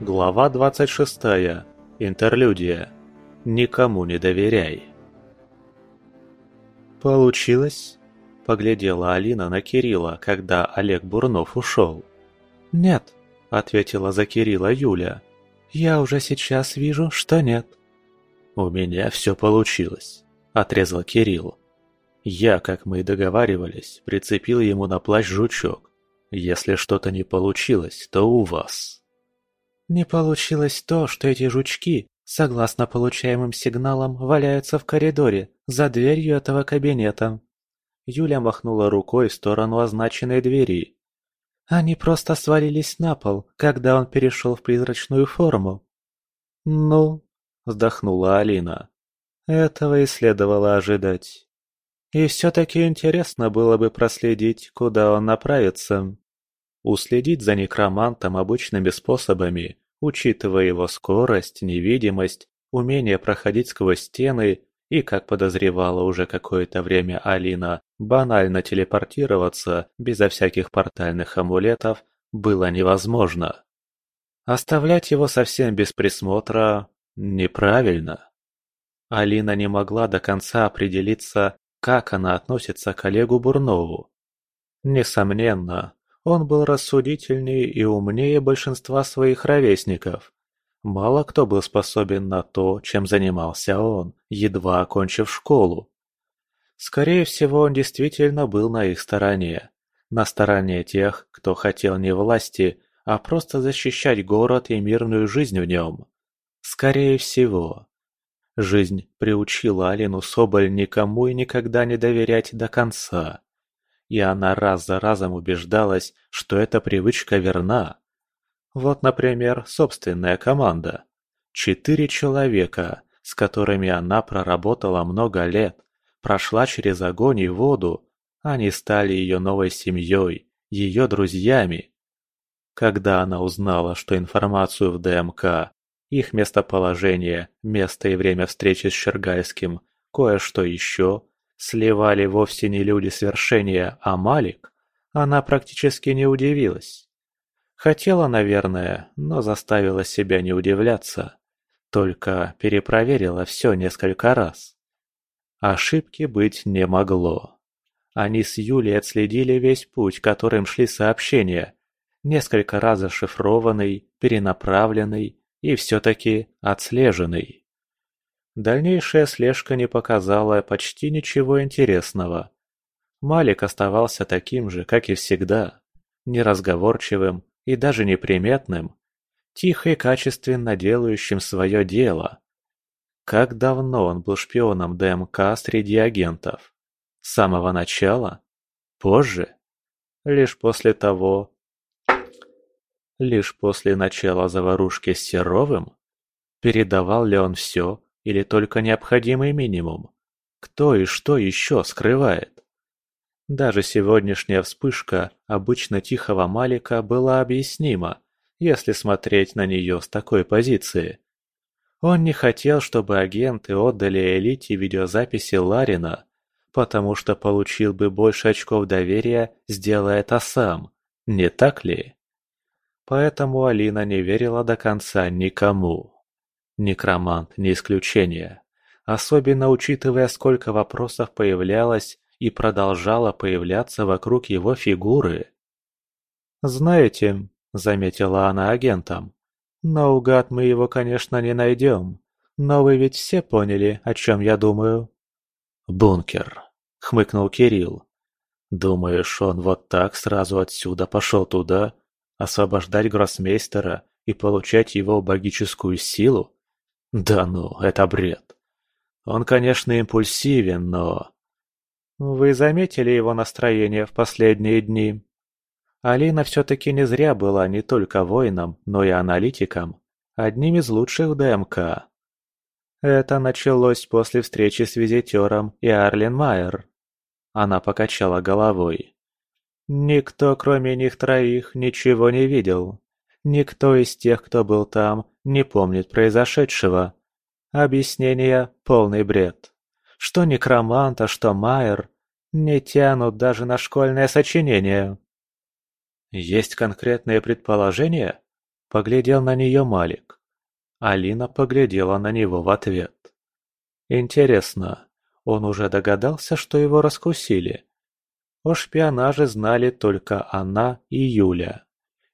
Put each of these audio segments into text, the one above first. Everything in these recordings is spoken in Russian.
Глава 26. Интерлюдия. Никому не доверяй. «Получилось?» – поглядела Алина на Кирилла, когда Олег Бурнов ушел. «Нет», – ответила за Кирилла Юля. «Я уже сейчас вижу, что нет». «У меня все получилось», – отрезал Кирилл. Я, как мы и договаривались, прицепил ему на плащ жучок. Если что-то не получилось, то у вас. Не получилось то, что эти жучки, согласно получаемым сигналам, валяются в коридоре, за дверью этого кабинета. Юля махнула рукой в сторону означенной двери. Они просто свалились на пол, когда он перешел в призрачную форму. «Ну», — вздохнула Алина, — «этого и следовало ожидать». И все-таки интересно было бы проследить, куда он направится. Уследить за некромантом обычными способами, учитывая его скорость, невидимость, умение проходить сквозь стены и, как подозревала уже какое-то время Алина, банально телепортироваться безо всяких портальных амулетов было невозможно. Оставлять его совсем без присмотра неправильно. Алина не могла до конца определиться, как она относится к Олегу Бурнову. Несомненно, он был рассудительнее и умнее большинства своих ровесников. Мало кто был способен на то, чем занимался он, едва окончив школу. Скорее всего, он действительно был на их стороне. На стороне тех, кто хотел не власти, а просто защищать город и мирную жизнь в нем. Скорее всего. Жизнь приучила Алину Соболь никому и никогда не доверять до конца и она раз за разом убеждалась, что эта привычка верна. Вот, например, собственная команда. Четыре человека, с которыми она проработала много лет, прошла через огонь и воду, они стали ее новой семьей, ее друзьями. Когда она узнала, что информацию в ДМК, их местоположение, место и время встречи с Щергайским, кое-что еще, сливали вовсе не люди свершения, а Малик, она практически не удивилась. Хотела, наверное, но заставила себя не удивляться. Только перепроверила все несколько раз. Ошибки быть не могло. Они с Юлей отследили весь путь, которым шли сообщения. Несколько раз зашифрованный, перенаправленный и все-таки отслеженный. Дальнейшая слежка не показала почти ничего интересного. Малик оставался таким же, как и всегда, неразговорчивым и даже неприметным, тихо и качественно делающим свое дело. Как давно он был шпионом ДМК среди агентов? С самого начала? Позже? Лишь после того... Лишь после начала заварушки с Серовым? Передавал ли он все, или только необходимый минимум? Кто и что еще скрывает? Даже сегодняшняя вспышка обычно тихого Малика была объяснима, если смотреть на нее с такой позиции. Он не хотел, чтобы агенты отдали элите видеозаписи Ларина, потому что получил бы больше очков доверия, сделая это сам, не так ли? Поэтому Алина не верила до конца никому. Некромант не исключение, особенно учитывая, сколько вопросов появлялось и продолжало появляться вокруг его фигуры. «Знаете», — заметила она агентам, — «наугад мы его, конечно, не найдем, но вы ведь все поняли, о чем я думаю». «Бункер», — хмыкнул Кирилл. «Думаешь, он вот так сразу отсюда пошел туда, освобождать гроссмейстера и получать его магическую силу?» Да ну, это бред. Он, конечно, импульсивен, но... Вы заметили его настроение в последние дни? Алина все-таки не зря была не только воином, но и аналитиком, одним из лучших ДМК. Это началось после встречи с визитером и Арлен Майер. Она покачала головой. Никто, кроме них троих, ничего не видел. Никто из тех, кто был там, не помнит произошедшего. Объяснение – полный бред. Что некромант, а что Майер не тянут даже на школьное сочинение. Есть конкретные предположения? Поглядел на нее Малик. Алина поглядела на него в ответ. Интересно, он уже догадался, что его раскусили? О шпионаже знали только она и Юля.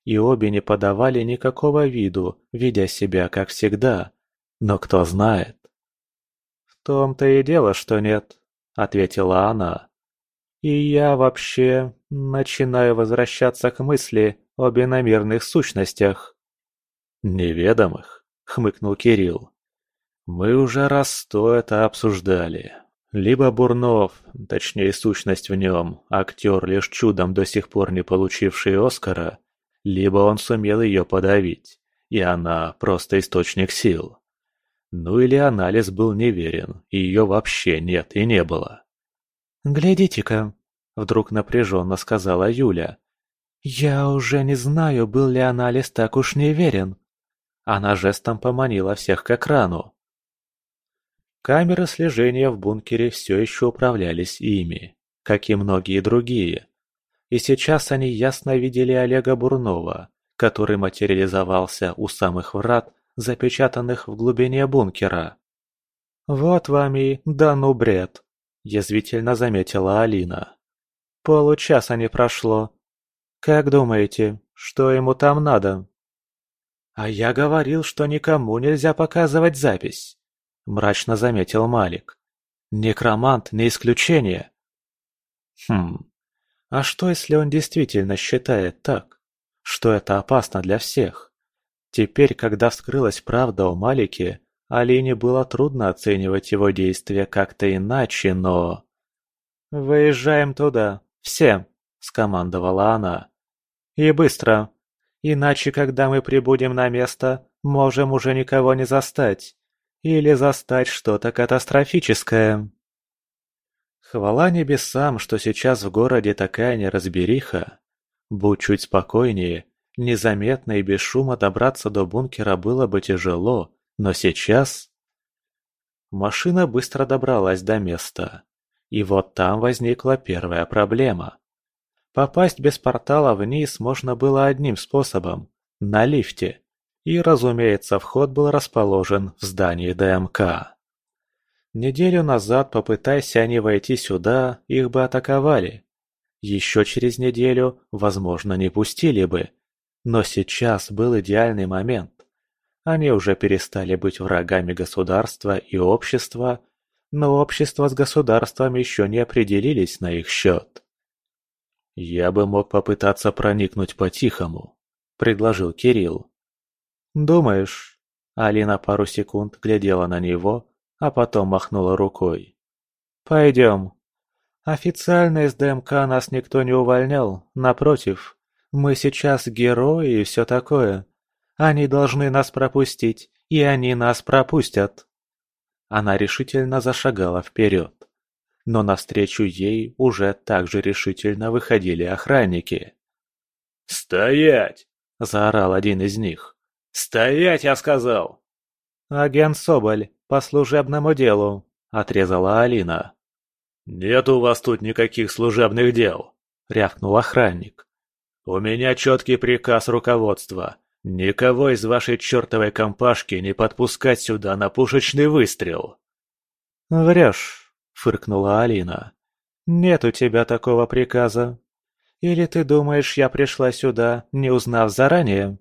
И обе не подавали никакого виду, видя себя как всегда. Но кто знает? «В том-то и дело, что нет», — ответила она. «И я вообще начинаю возвращаться к мысли о биномерных сущностях». «Неведомых?» — хмыкнул Кирилл. «Мы уже раз сто это обсуждали. Либо Бурнов, точнее сущность в нем, актер, лишь чудом до сих пор не получивший Оскара, либо он сумел ее подавить, и она просто источник сил. Ну или анализ был неверен, и ее вообще нет и не было. «Глядите-ка», — вдруг напряженно сказала Юля. «Я уже не знаю, был ли анализ так уж неверен». Она жестом поманила всех к экрану. Камеры слежения в бункере все еще управлялись ими, как и многие другие. И сейчас они ясно видели Олега Бурнова, который материализовался у самых врат, запечатанных в глубине бункера. «Вот вам и да ну бред», – язвительно заметила Алина. «Получаса не прошло. Как думаете, что ему там надо?» «А я говорил, что никому нельзя показывать запись», – мрачно заметил Малик. «Некромант не исключение». «Хм, а что, если он действительно считает так? Что это опасно для всех? Теперь, когда вскрылась правда о Малике, Алине было трудно оценивать его действия как-то иначе, но... «Выезжаем туда, все!» – скомандовала она. «И быстро, иначе, когда мы прибудем на место, можем уже никого не застать. Или застать что-то катастрофическое. Хвала небесам, что сейчас в городе такая неразбериха. Будь чуть спокойнее, незаметно и без шума добраться до бункера было бы тяжело, но сейчас... Машина быстро добралась до места. И вот там возникла первая проблема. Попасть без портала вниз можно было одним способом – на лифте. И, разумеется, вход был расположен в здании ДМК. Неделю назад, попытайся они войти сюда, их бы атаковали. Еще через неделю, возможно, не пустили бы. Но сейчас был идеальный момент. Они уже перестали быть врагами государства и общества, но общество с государством еще не определились на их счет. «Я бы мог попытаться проникнуть по-тихому», — предложил Кирилл. «Думаешь?» Алина пару секунд глядела на него, а потом махнула рукой. «Пойдем. Официально из ДМК нас никто не увольнял, напротив. Мы сейчас герои и все такое. Они должны нас пропустить, и они нас пропустят». Она решительно зашагала вперед. Но навстречу ей уже так же решительно выходили охранники. «Стоять!» – заорал один из них. «Стоять, я сказал!» «Агент Соболь, по служебному делу», — отрезала Алина. «Нет у вас тут никаких служебных дел», — рявкнул охранник. «У меня четкий приказ руководства. Никого из вашей чертовой компашки не подпускать сюда на пушечный выстрел». «Врешь», — фыркнула Алина. «Нет у тебя такого приказа. Или ты думаешь, я пришла сюда, не узнав заранее?»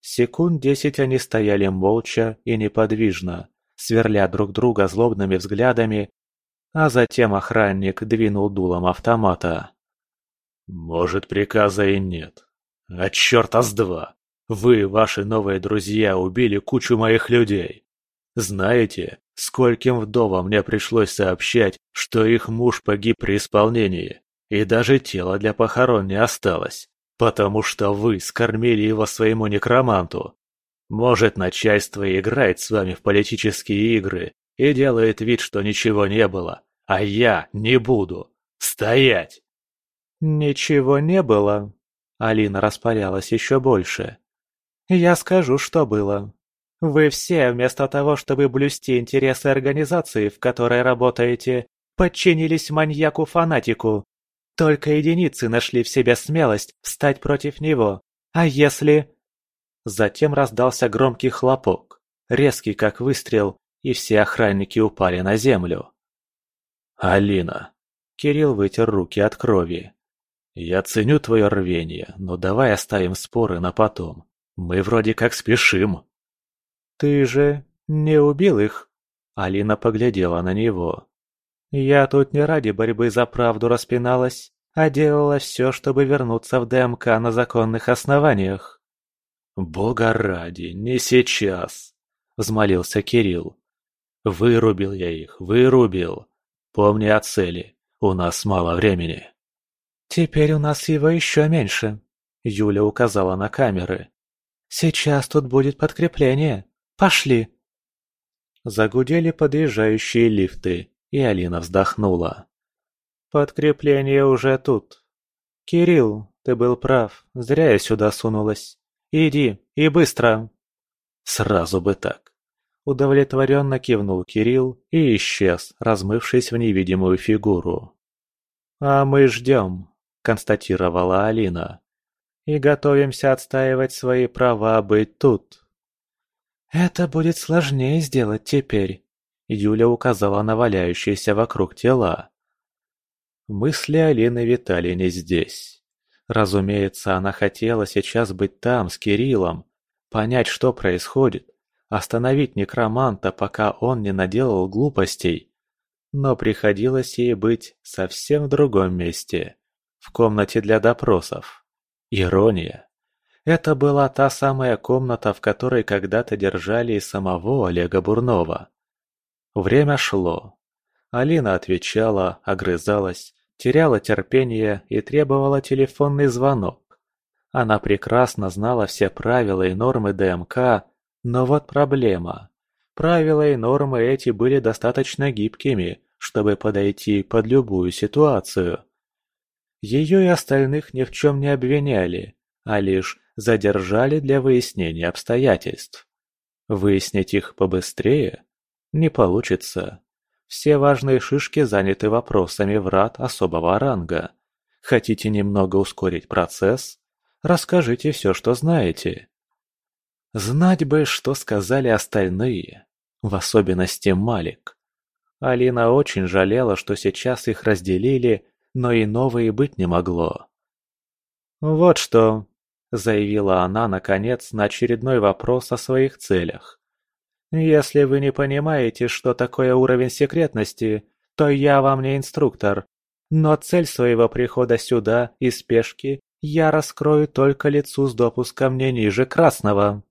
Секунд десять они стояли молча и неподвижно, сверля друг друга злобными взглядами, а затем охранник двинул дулом автомата. «Может, приказа и нет. А черта с два! Вы, ваши новые друзья, убили кучу моих людей. Знаете, скольким вдовам мне пришлось сообщать, что их муж погиб при исполнении, и даже тело для похорон не осталось. Потому что вы скормили его своему некроманту. Может, начальство играет с вами в политические игры и делает вид, что ничего не было, а я не буду. Стоять!» «Ничего не было?» Алина распалялась еще больше. «Я скажу, что было. Вы все, вместо того, чтобы блюсти интересы организации, в которой работаете, подчинились маньяку-фанатику, только единицы нашли в себе смелость встать против него. А если... Затем раздался громкий хлопок, резкий как выстрел, и все охранники упали на землю. «Алина!» Кирилл вытер руки от крови. «Я ценю твое рвение, но давай оставим споры на потом. Мы вроде как спешим». «Ты же не убил их?» Алина поглядела на него. «Я тут не ради борьбы за правду распиналась, а делала все, чтобы вернуться в ДМК на законных основаниях». «Бога ради, не сейчас!» – взмолился Кирилл. «Вырубил я их, вырубил. Помни о цели, у нас мало времени». «Теперь у нас его еще меньше», – Юля указала на камеры. «Сейчас тут будет подкрепление. Пошли!» Загудели подъезжающие лифты, и Алина вздохнула. «Подкрепление уже тут. Кирилл, ты был прав, зря я сюда сунулась. Иди, и быстро!» «Сразу бы так!» Удовлетворенно кивнул Кирилл и исчез, размывшись в невидимую фигуру. «А мы ждем», — констатировала Алина. «И готовимся отстаивать свои права быть тут». «Это будет сложнее сделать теперь», — Юля указала на валяющиеся вокруг тела. Мысли Алины витали не здесь. Разумеется, она хотела сейчас быть там, с Кириллом, понять, что происходит, остановить некроманта, пока он не наделал глупостей. Но приходилось ей быть совсем в другом месте, в комнате для допросов. Ирония. Это была та самая комната, в которой когда-то держали и самого Олега Бурнова. Время шло. Алина отвечала, огрызалась, теряла терпение и требовала телефонный звонок. Она прекрасно знала все правила и нормы ДМК, но вот проблема. Правила и нормы эти были достаточно гибкими, чтобы подойти под любую ситуацию. Ее и остальных ни в чем не обвиняли, а лишь задержали для выяснения обстоятельств. Выяснить их побыстрее? Не получится. Все важные шишки заняты вопросами врат особого ранга. Хотите немного ускорить процесс? Расскажите все, что знаете. Знать бы, что сказали остальные, в особенности Малик. Алина очень жалела, что сейчас их разделили, но и быть не могло. «Вот что», – заявила она, наконец, на очередной вопрос о своих целях. «Если вы не понимаете, что такое уровень секретности, то я вам не инструктор. Но цель своего прихода сюда и спешки я раскрою только лицу с допуском не ниже красного».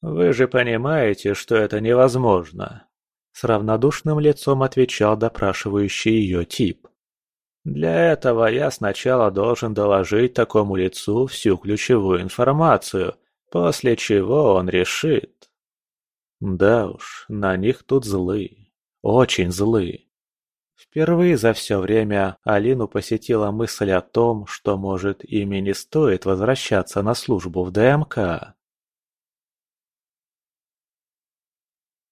«Вы же понимаете, что это невозможно», – с равнодушным лицом отвечал допрашивающий ее тип. Для этого я сначала должен доложить такому лицу всю ключевую информацию, после чего он решит. Да уж, на них тут злы. Очень злы. Впервые за все время Алину посетила мысль о том, что, может, ими не стоит возвращаться на службу в ДМК.